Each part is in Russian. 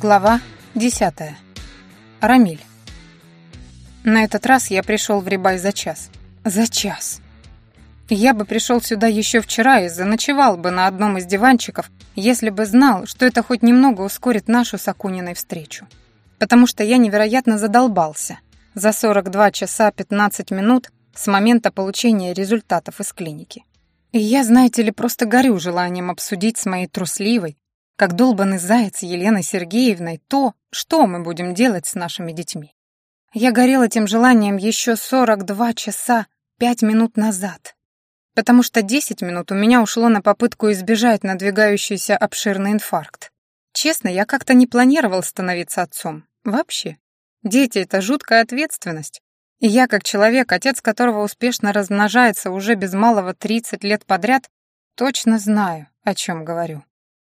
Глава 10. Рамиль. На этот раз я пришел в Рибай за час. За час. Я бы пришел сюда еще вчера и заночевал бы на одном из диванчиков, если бы знал, что это хоть немного ускорит нашу с Акуниной встречу. Потому что я невероятно задолбался за 42 часа 15 минут с момента получения результатов из клиники. И я, знаете ли, просто горю желанием обсудить с моей трусливой, как долбанный заяц Еленой Сергеевной, то, что мы будем делать с нашими детьми. Я горел этим желанием еще 42 часа 5 минут назад, потому что 10 минут у меня ушло на попытку избежать надвигающийся обширный инфаркт. Честно, я как-то не планировал становиться отцом. Вообще. Дети — это жуткая ответственность. И я, как человек, отец которого успешно размножается уже без малого 30 лет подряд, точно знаю, о чем говорю.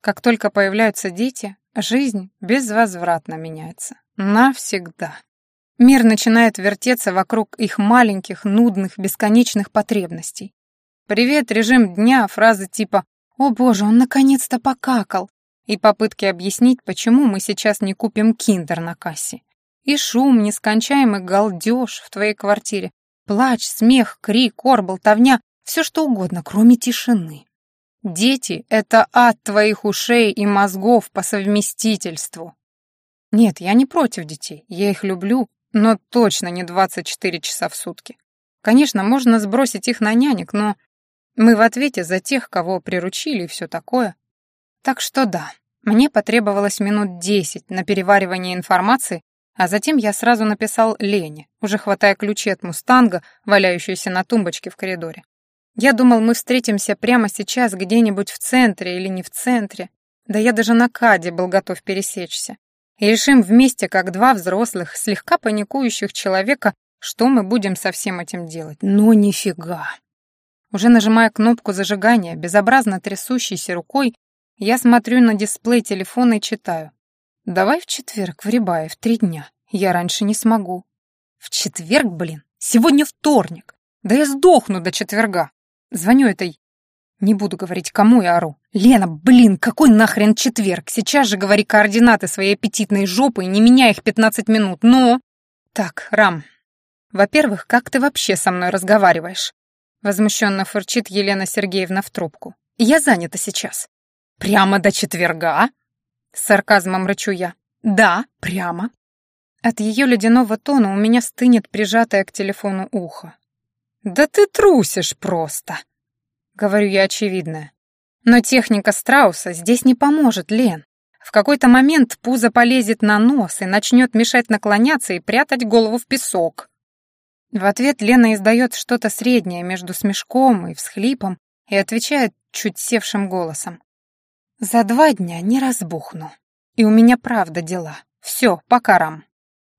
Как только появляются дети, жизнь безвозвратно меняется. Навсегда. Мир начинает вертеться вокруг их маленьких, нудных, бесконечных потребностей. «Привет, режим дня», фразы типа «О боже, он наконец-то покакал», и попытки объяснить, почему мы сейчас не купим киндер на кассе. И шум, нескончаемый галдеж в твоей квартире, плач, смех, крик, ор, болтовня, все что угодно, кроме тишины. Дети — это ад твоих ушей и мозгов по совместительству. Нет, я не против детей, я их люблю, но точно не 24 часа в сутки. Конечно, можно сбросить их на нянек, но мы в ответе за тех, кого приручили и все такое. Так что да, мне потребовалось минут 10 на переваривание информации, а затем я сразу написал Лене, уже хватая ключи от «Мустанга», валяющиеся на тумбочке в коридоре. Я думал, мы встретимся прямо сейчас где-нибудь в центре или не в центре. Да я даже на Каде был готов пересечься. И решим вместе, как два взрослых, слегка паникующих человека, что мы будем со всем этим делать. Но нифига. Уже нажимая кнопку зажигания, безобразно трясущейся рукой, я смотрю на дисплей телефона и читаю. «Давай в четверг в Рибае в три дня. Я раньше не смогу». «В четверг, блин? Сегодня вторник. Да я сдохну до четверга». Звоню этой... Не буду говорить, кому я ору. «Лена, блин, какой нахрен четверг? Сейчас же говори координаты своей аппетитной жопы и не меняй их 15 минут, но...» «Так, Рам, во-первых, как ты вообще со мной разговариваешь?» Возмущенно фырчит Елена Сергеевна в трубку. «Я занята сейчас». «Прямо до четверга?» С сарказмом рычу я. «Да, прямо». От ее ледяного тона у меня стынет прижатое к телефону ухо. «Да ты трусишь просто!» Говорю я очевидное. Но техника страуса здесь не поможет, Лен. В какой-то момент пузо полезет на нос и начнет мешать наклоняться и прятать голову в песок. В ответ Лена издает что-то среднее между смешком и всхлипом и отвечает чуть севшим голосом. «За два дня не разбухну. И у меня правда дела. Все, пока, Рам».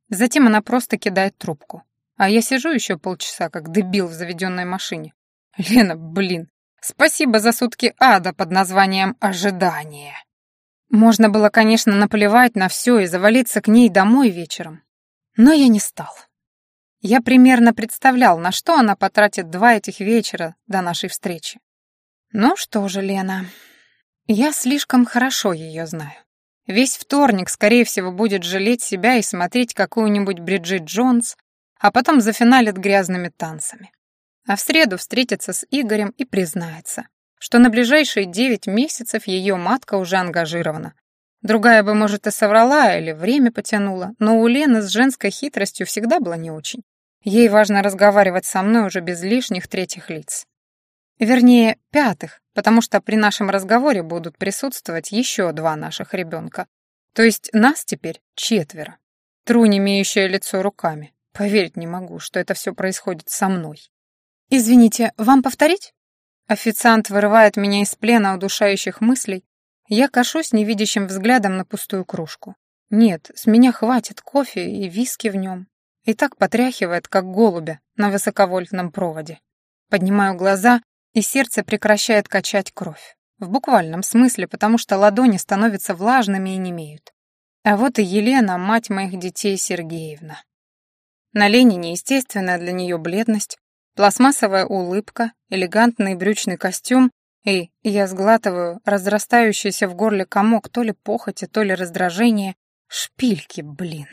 Затем она просто кидает трубку. А я сижу еще полчаса, как дебил в заведенной машине. Лена, блин, спасибо за сутки ада под названием «Ожидание». Можно было, конечно, наплевать на все и завалиться к ней домой вечером. Но я не стал. Я примерно представлял, на что она потратит два этих вечера до нашей встречи. Ну что же, Лена, я слишком хорошо ее знаю. Весь вторник, скорее всего, будет жалеть себя и смотреть какую-нибудь Бриджит Джонс, а потом зафиналит грязными танцами. А в среду встретится с Игорем и признается, что на ближайшие девять месяцев ее матка уже ангажирована. Другая бы, может, и соврала или время потянула, но у Лены с женской хитростью всегда было не очень. Ей важно разговаривать со мной уже без лишних третьих лиц. Вернее, пятых, потому что при нашем разговоре будут присутствовать еще два наших ребенка. То есть нас теперь четверо. Трунь, имеющая лицо руками. Поверить не могу, что это все происходит со мной. «Извините, вам повторить?» Официант вырывает меня из плена удушающих мыслей. Я кашусь невидящим взглядом на пустую кружку. Нет, с меня хватит кофе и виски в нем. И так потряхивает, как голубя на высоковольтном проводе. Поднимаю глаза, и сердце прекращает качать кровь. В буквальном смысле, потому что ладони становятся влажными и немеют. А вот и Елена, мать моих детей Сергеевна. На Ленине естественная для нее бледность, пластмассовая улыбка, элегантный брючный костюм и, я сглатываю, разрастающийся в горле комок то ли похоти, то ли раздражения, Шпильки, блин.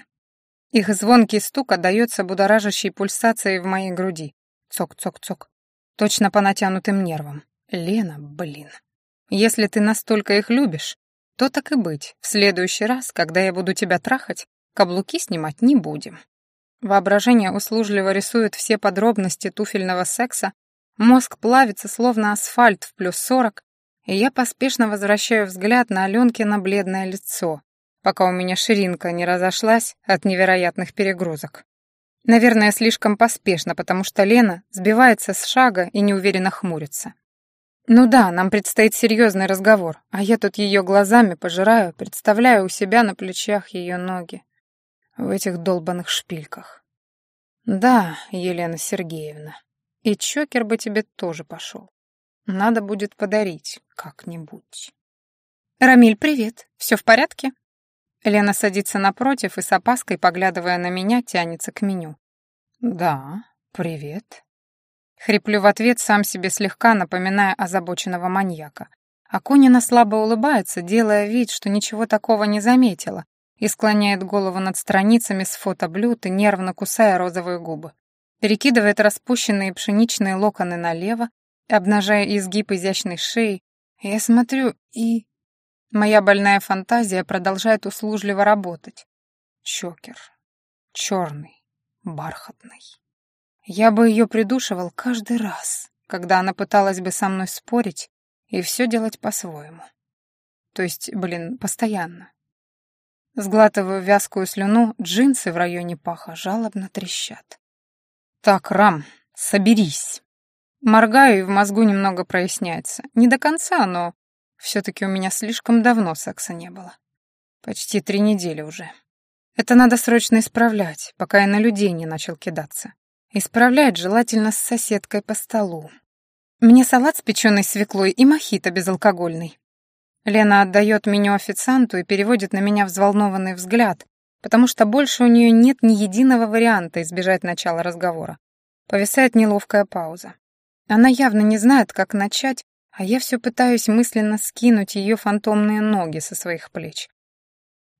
Их звонкий стук отдаётся будоражащей пульсацией в моей груди. Цок-цок-цок. Точно по натянутым нервам. Лена, блин. Если ты настолько их любишь, то так и быть. В следующий раз, когда я буду тебя трахать, каблуки снимать не будем. Воображение услужливо рисует все подробности туфельного секса, мозг плавится, словно асфальт в плюс сорок, и я поспешно возвращаю взгляд на Аленкино бледное лицо, пока у меня ширинка не разошлась от невероятных перегрузок. Наверное, слишком поспешно, потому что Лена сбивается с шага и неуверенно хмурится. Ну да, нам предстоит серьезный разговор, а я тут ее глазами пожираю, представляю у себя на плечах ее ноги в этих долбанных шпильках. Да, Елена Сергеевна, и чокер бы тебе тоже пошел. Надо будет подарить как-нибудь. «Рамиль, привет. Все в порядке?» Лена садится напротив и с опаской, поглядывая на меня, тянется к меню. «Да, привет». Хриплю в ответ, сам себе слегка напоминая озабоченного маньяка. Акунина слабо улыбается, делая вид, что ничего такого не заметила, и склоняет голову над страницами с фотоблюд и нервно кусая розовые губы. Перекидывает распущенные пшеничные локоны налево, обнажая изгиб изящной шеи. Я смотрю и... Моя больная фантазия продолжает услужливо работать. Чокер. Черный. Бархатный. Я бы ее придушивал каждый раз, когда она пыталась бы со мной спорить и все делать по-своему. То есть, блин, постоянно. Сглатываю вязкую слюну, джинсы в районе паха жалобно трещат. «Так, Рам, соберись!» Моргаю, и в мозгу немного проясняется. Не до конца, но все-таки у меня слишком давно секса не было. Почти три недели уже. Это надо срочно исправлять, пока я на людей не начал кидаться. Исправлять желательно с соседкой по столу. Мне салат с печеной свеклой и мохито безалкогольный. Лена отдает меню официанту и переводит на меня взволнованный взгляд, потому что больше у нее нет ни единого варианта избежать начала разговора. Повисает неловкая пауза. Она явно не знает, как начать, а я все пытаюсь мысленно скинуть ее фантомные ноги со своих плеч.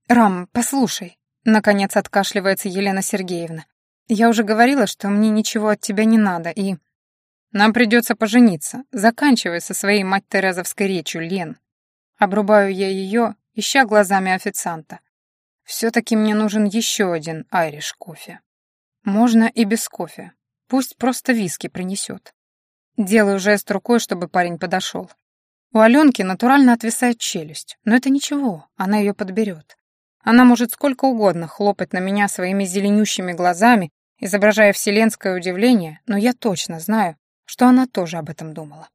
«Рам, послушай», — наконец откашливается Елена Сергеевна. «Я уже говорила, что мне ничего от тебя не надо, и...» «Нам придется пожениться. Заканчивай со своей мать Терезовской речью, Лен», Обрубаю я ее, ища глазами официанта. Все-таки мне нужен еще один айриш кофе. Можно и без кофе. Пусть просто виски принесет. Делаю жест рукой, чтобы парень подошел. У Аленки натурально отвисает челюсть, но это ничего, она ее подберет. Она может сколько угодно хлопать на меня своими зеленющими глазами, изображая вселенское удивление, но я точно знаю, что она тоже об этом думала.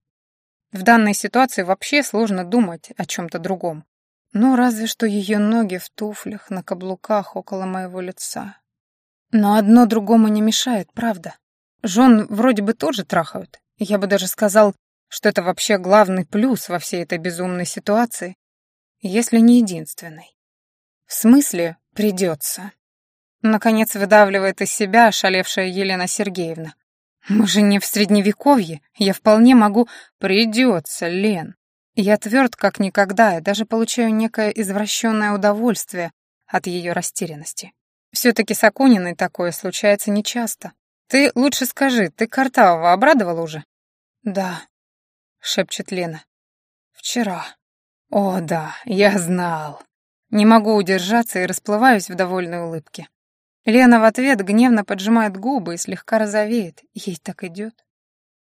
В данной ситуации вообще сложно думать о чем-то другом. Ну, разве что ее ноги в туфлях, на каблуках около моего лица. Но одно другому не мешает, правда. Жен вроде бы тоже трахают. Я бы даже сказал, что это вообще главный плюс во всей этой безумной ситуации, если не единственный. В смысле придется. Наконец выдавливает из себя ошалевшая Елена Сергеевна. Мы же не в средневековье, я вполне могу... Придется, Лен. Я тверд как никогда и даже получаю некое извращенное удовольствие от ее растерянности. Все-таки с Акуниной такое случается нечасто. Ты лучше скажи, ты Картавого обрадовала уже? Да, шепчет Лена. Вчера. О, да, я знал. Не могу удержаться и расплываюсь в довольной улыбке. Лена в ответ гневно поджимает губы и слегка розовеет. Ей так идет.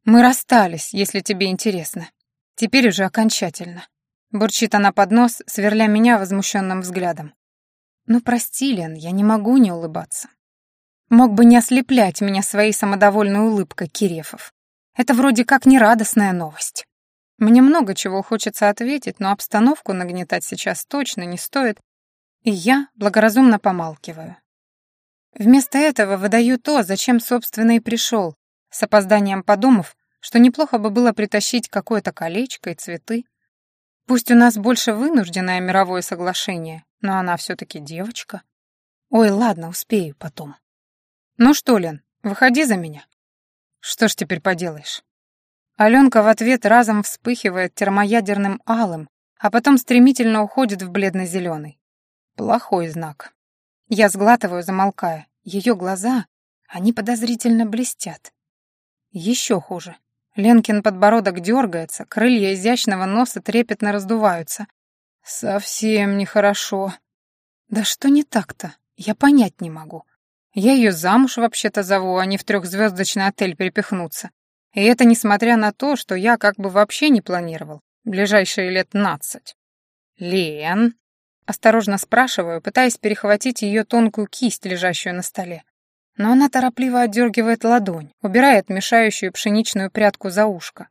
«Мы расстались, если тебе интересно. Теперь уже окончательно». Бурчит она под нос, сверля меня возмущенным взглядом. «Ну, прости, Лен, я не могу не улыбаться. Мог бы не ослеплять меня своей самодовольной улыбкой, Кирефов. Это вроде как нерадостная новость. Мне много чего хочется ответить, но обстановку нагнетать сейчас точно не стоит, и я благоразумно помалкиваю. Вместо этого выдаю то, зачем, собственно, и пришел, с опозданием подумав, что неплохо бы было притащить какое-то колечко и цветы. Пусть у нас больше вынужденное мировое соглашение, но она все-таки девочка. Ой, ладно, успею потом. Ну что, Лен, выходи за меня. Что ж теперь поделаешь? Аленка в ответ разом вспыхивает термоядерным алым, а потом стремительно уходит в бледно-зеленый. Плохой знак. Я сглатываю, замолкая. Ее глаза, они подозрительно блестят. Еще хуже. Ленкин подбородок дергается, крылья изящного носа трепетно раздуваются. Совсем нехорошо. Да что не так-то? Я понять не могу. Я ее замуж вообще-то зову, а не в трехзвездочный отель перепихнуться. И это несмотря на то, что я как бы вообще не планировал. Ближайшие лет нацать. «Лен?» Осторожно спрашиваю, пытаясь перехватить ее тонкую кисть, лежащую на столе. Но она торопливо отдергивает ладонь, убирает мешающую пшеничную прядку за ушко.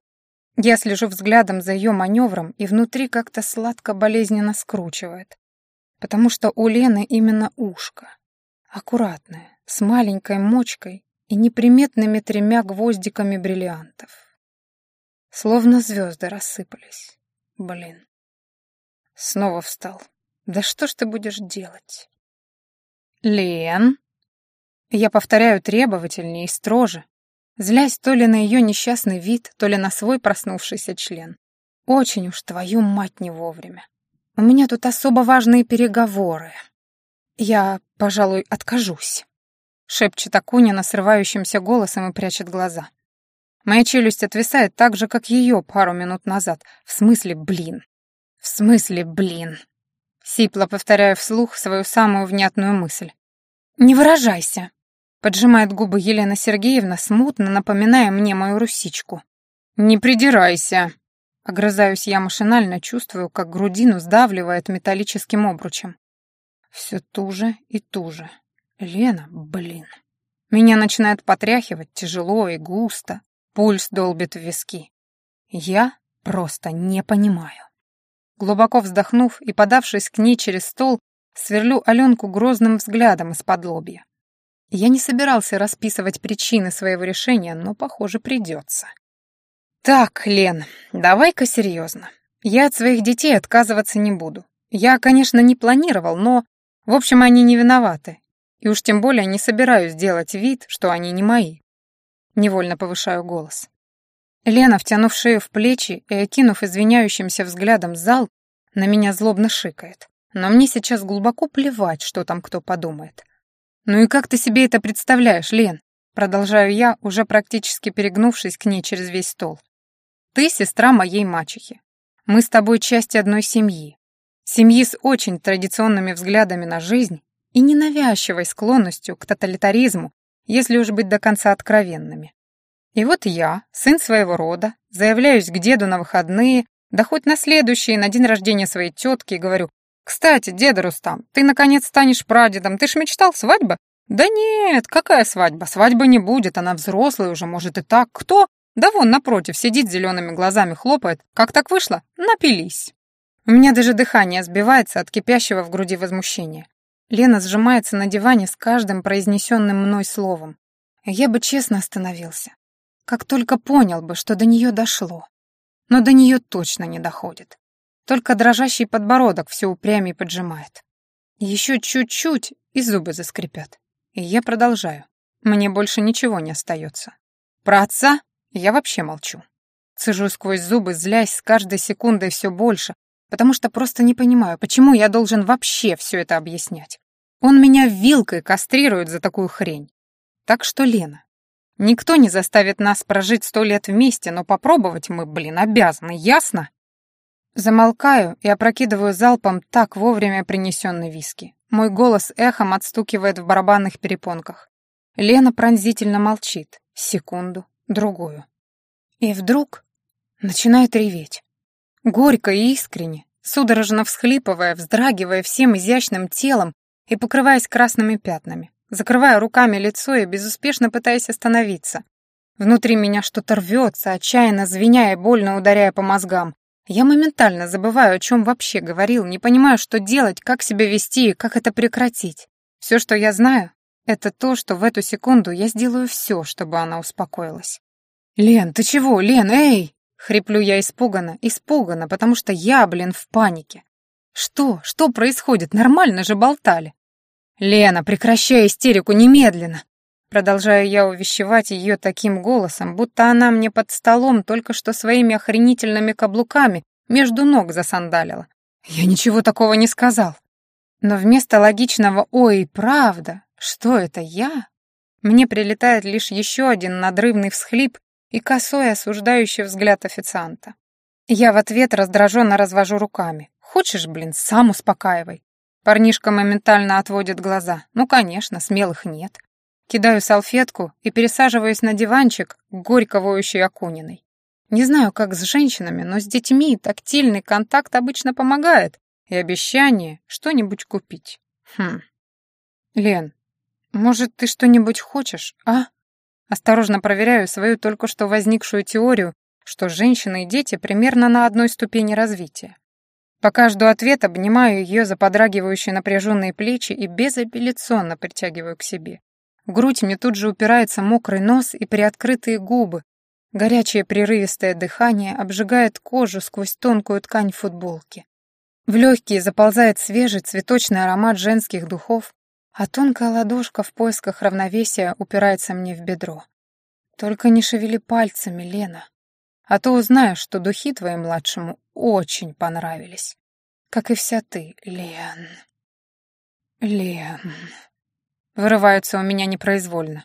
Я слежу взглядом за ее маневром, и внутри как-то сладко-болезненно скручивает. Потому что у Лены именно ушко. Аккуратное, с маленькой мочкой и неприметными тремя гвоздиками бриллиантов. Словно звезды рассыпались. Блин. Снова встал. Да что ж ты будешь делать? Лен? Я повторяю требовательнее и строже, злясь то ли на ее несчастный вид, то ли на свой проснувшийся член. Очень уж твою мать не вовремя. У меня тут особо важные переговоры. Я, пожалуй, откажусь. Шепчет Акунина срывающимся голосом и прячет глаза. Моя челюсть отвисает так же, как ее пару минут назад. В смысле, блин. В смысле, блин. Сипло повторяю вслух свою самую внятную мысль. «Не выражайся», — поджимает губы Елена Сергеевна, смутно напоминая мне мою русичку. «Не придирайся», — огрызаюсь я машинально, чувствую, как грудину сдавливает металлическим обручем. Все туже и туже. Лена, блин. Меня начинает потряхивать тяжело и густо, пульс долбит в виски. Я просто не понимаю. Глубоко вздохнув и подавшись к ней через стол, сверлю Аленку грозным взглядом из-под лобья. Я не собирался расписывать причины своего решения, но, похоже, придется. «Так, Лен, давай-ка серьезно. Я от своих детей отказываться не буду. Я, конечно, не планировал, но, в общем, они не виноваты. И уж тем более не собираюсь делать вид, что они не мои». Невольно повышаю голос. Лена, втянув шею в плечи и окинув извиняющимся взглядом зал, на меня злобно шикает. Но мне сейчас глубоко плевать, что там кто подумает. «Ну и как ты себе это представляешь, Лен?» Продолжаю я, уже практически перегнувшись к ней через весь стол. «Ты сестра моей мачехи. Мы с тобой часть одной семьи. Семьи с очень традиционными взглядами на жизнь и ненавязчивой склонностью к тоталитаризму, если уж быть до конца откровенными. И вот я, сын своего рода, заявляюсь к деду на выходные, да хоть на следующий, на день рождения своей тетки, и говорю, «Кстати, деда Рустам, ты наконец станешь прадедом, ты ж мечтал, свадьба?» «Да нет, какая свадьба? Свадьбы не будет, она взрослая уже, может и так. Кто? Да вон, напротив, сидит зелеными глазами, хлопает. Как так вышло? Напились». У меня даже дыхание сбивается от кипящего в груди возмущения. Лена сжимается на диване с каждым произнесенным мной словом. Я бы честно остановился. Как только понял бы, что до нее дошло. Но до нее точно не доходит. Только дрожащий подбородок все упрямее поджимает. Еще чуть-чуть, и зубы заскрипят. И я продолжаю. Мне больше ничего не остается. Про отца я вообще молчу. Цежу сквозь зубы, злясь с каждой секундой все больше, потому что просто не понимаю, почему я должен вообще все это объяснять. Он меня вилкой кастрирует за такую хрень. Так что, Лена, никто не заставит нас прожить сто лет вместе, но попробовать мы, блин, обязаны, ясно? Замолкаю и опрокидываю залпом так вовремя принесенный виски. Мой голос эхом отстукивает в барабанных перепонках. Лена пронзительно молчит. Секунду, другую. И вдруг начинает реветь. Горько и искренне, судорожно всхлипывая, вздрагивая всем изящным телом и покрываясь красными пятнами, закрывая руками лицо и безуспешно пытаясь остановиться. Внутри меня что-то рвется, отчаянно звеня и больно ударяя по мозгам. Я моментально забываю, о чем вообще говорил, не понимаю, что делать, как себя вести и как это прекратить. Все, что я знаю, это то, что в эту секунду я сделаю все, чтобы она успокоилась. «Лен, ты чего? Лен, эй!» Хриплю я испуганно, испуганно, потому что я, блин, в панике. Что? Что происходит? Нормально же болтали. «Лена, прекращай истерику немедленно!» Продолжаю я увещевать ее таким голосом, будто она мне под столом только что своими охренительными каблуками между ног засандалила. «Я ничего такого не сказал». Но вместо логичного «Ой, правда, что это я?» мне прилетает лишь еще один надрывный всхлип и косой осуждающий взгляд официанта. Я в ответ раздраженно развожу руками. «Хочешь, блин, сам успокаивай». Парнишка моментально отводит глаза. Ну, конечно, смелых нет. Кидаю салфетку и пересаживаюсь на диванчик горько воющей Акуниной. Не знаю, как с женщинами, но с детьми тактильный контакт обычно помогает, и обещание что-нибудь купить. Хм. Лен, может, ты что-нибудь хочешь, а? Осторожно проверяю свою только что возникшую теорию, что женщины и дети примерно на одной ступени развития. Пока жду ответ, обнимаю ее за подрагивающие напряженные плечи и безапелляционно притягиваю к себе. В грудь мне тут же упирается мокрый нос и приоткрытые губы. Горячее прерывистое дыхание обжигает кожу сквозь тонкую ткань футболки. В легкие заползает свежий цветочный аромат женских духов, а тонкая ладошка в поисках равновесия упирается мне в бедро. Только не шевели пальцами, Лена. А то узнаешь, что духи твоему младшему очень понравились. Как и вся ты, Лен. Лен. Вырывается у меня непроизвольно.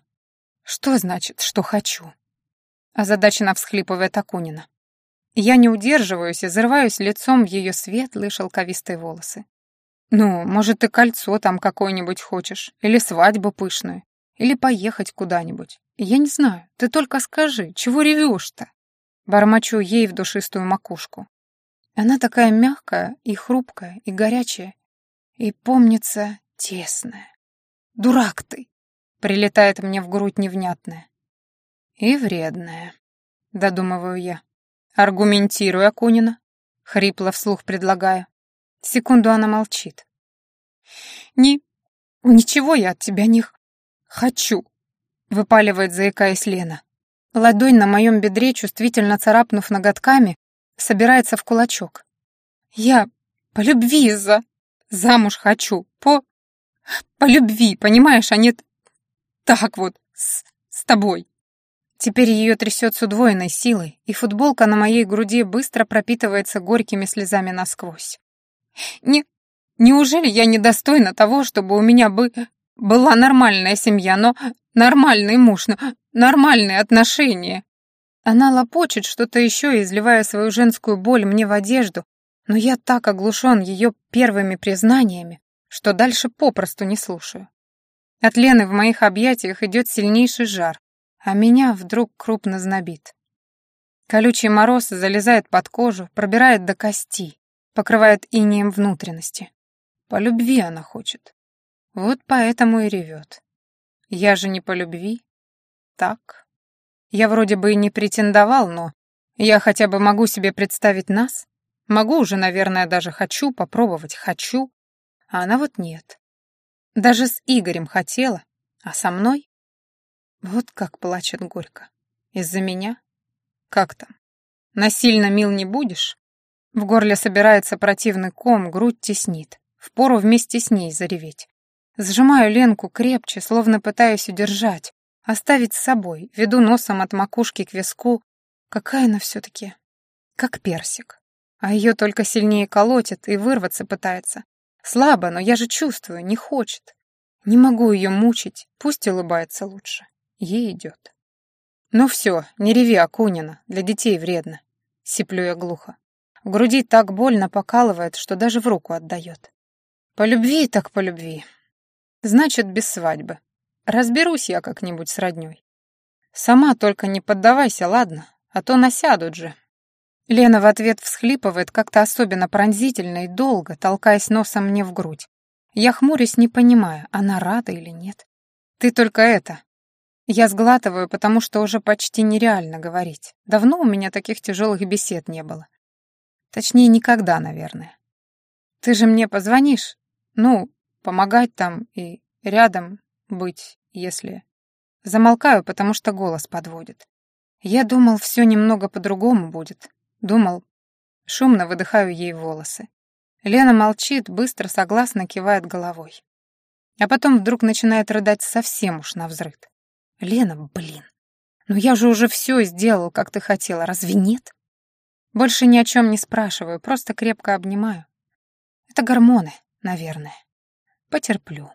Что значит, что хочу? Озадаченно всхлипывает Акунина. Я не удерживаюсь и зарываюсь лицом в ее светлые шелковистые волосы. Ну, может, ты кольцо там какое-нибудь хочешь, или свадьбу пышную, или поехать куда-нибудь. Я не знаю, ты только скажи, чего ревешь-то? Бормочу ей в душистую макушку. Она такая мягкая и хрупкая, и горячая, и, помнится, тесная. «Дурак ты!» — прилетает мне в грудь невнятная. «И вредная», — додумываю я. «Аргументируй, Акунина», — хрипло вслух предлагаю. Секунду она молчит. «Ни... ничего я от тебя не хочу», — выпаливает, заикаясь Лена. Ладонь на моем бедре, чувствительно царапнув ноготками, собирается в кулачок. «Я по любви за... замуж хочу, по... по любви, понимаешь, а нет так вот, с, с тобой». Теперь ее трясет с удвоенной силой, и футболка на моей груди быстро пропитывается горькими слезами насквозь. «Не... неужели я недостойна того, чтобы у меня бы... была нормальная семья, но нормальный муж, но Нормальные отношения. Она лопочет что-то еще, изливая свою женскую боль мне в одежду, но я так оглушен ее первыми признаниями, что дальше попросту не слушаю. От Лены в моих объятиях идет сильнейший жар, а меня вдруг крупно знобит. Колючий мороз залезает под кожу, пробирает до кости, покрывает инеем внутренности. По любви она хочет. Вот поэтому и ревет. Я же не по любви, так. Я вроде бы и не претендовал, но я хотя бы могу себе представить нас. Могу уже, наверное, даже хочу попробовать, хочу. А она вот нет. Даже с Игорем хотела, а со мной? Вот как плачет горько. Из-за меня? Как там? Насильно мил не будешь? В горле собирается противный ком, грудь теснит. Впору вместе с ней зареветь. Сжимаю Ленку крепче, словно пытаюсь удержать, Оставить с собой, веду носом от макушки к виску. Какая она все-таки? Как персик. А ее только сильнее колотит и вырваться пытается. Слабо, но я же чувствую, не хочет. Не могу ее мучить, пусть улыбается лучше. Ей идет. Ну все, не реви, Акунина, для детей вредно. Сиплю я глухо. В груди так больно покалывает, что даже в руку отдает. По любви так по любви. Значит, без свадьбы. Разберусь я как-нибудь с роднёй. Сама только не поддавайся, ладно? А то насядут же. Лена в ответ всхлипывает как-то особенно пронзительно и долго, толкаясь носом мне в грудь. Я хмурюсь, не понимая, она рада или нет. Ты только это. Я сглатываю, потому что уже почти нереально говорить. Давно у меня таких тяжелых бесед не было. Точнее, никогда, наверное. Ты же мне позвонишь? Ну, помогать там и рядом быть, если... Замолкаю, потому что голос подводит. Я думал, все немного по-другому будет. Думал. Шумно выдыхаю ей волосы. Лена молчит, быстро, согласно кивает головой. А потом вдруг начинает рыдать совсем уж навзрыд. «Лена, блин, ну я же уже все сделал, как ты хотела, разве нет?» Больше ни о чем не спрашиваю, просто крепко обнимаю. Это гормоны, наверное. Потерплю.